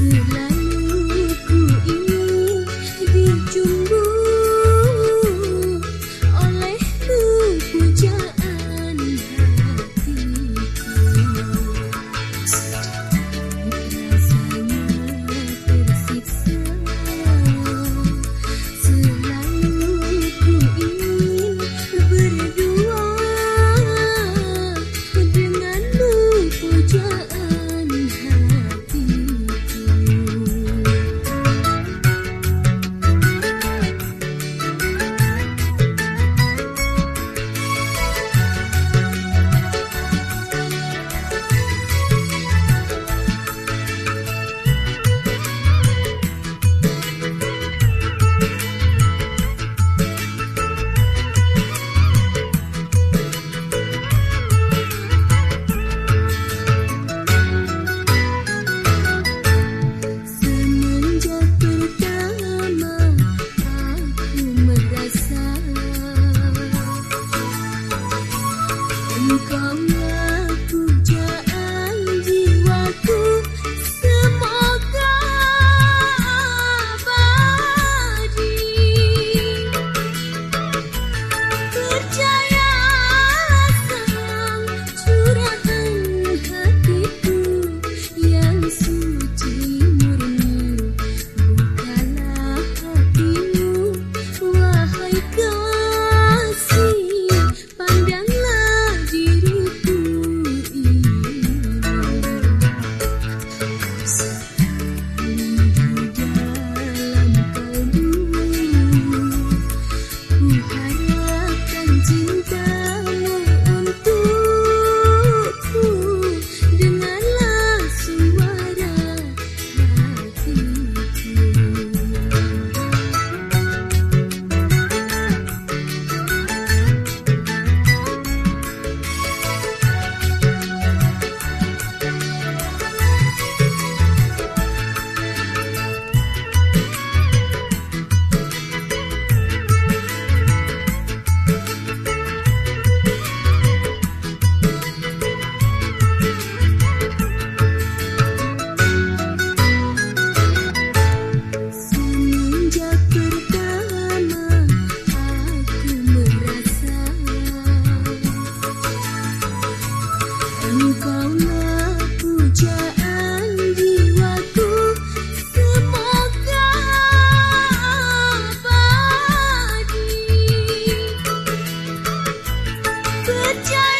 người lớn. kerja good job.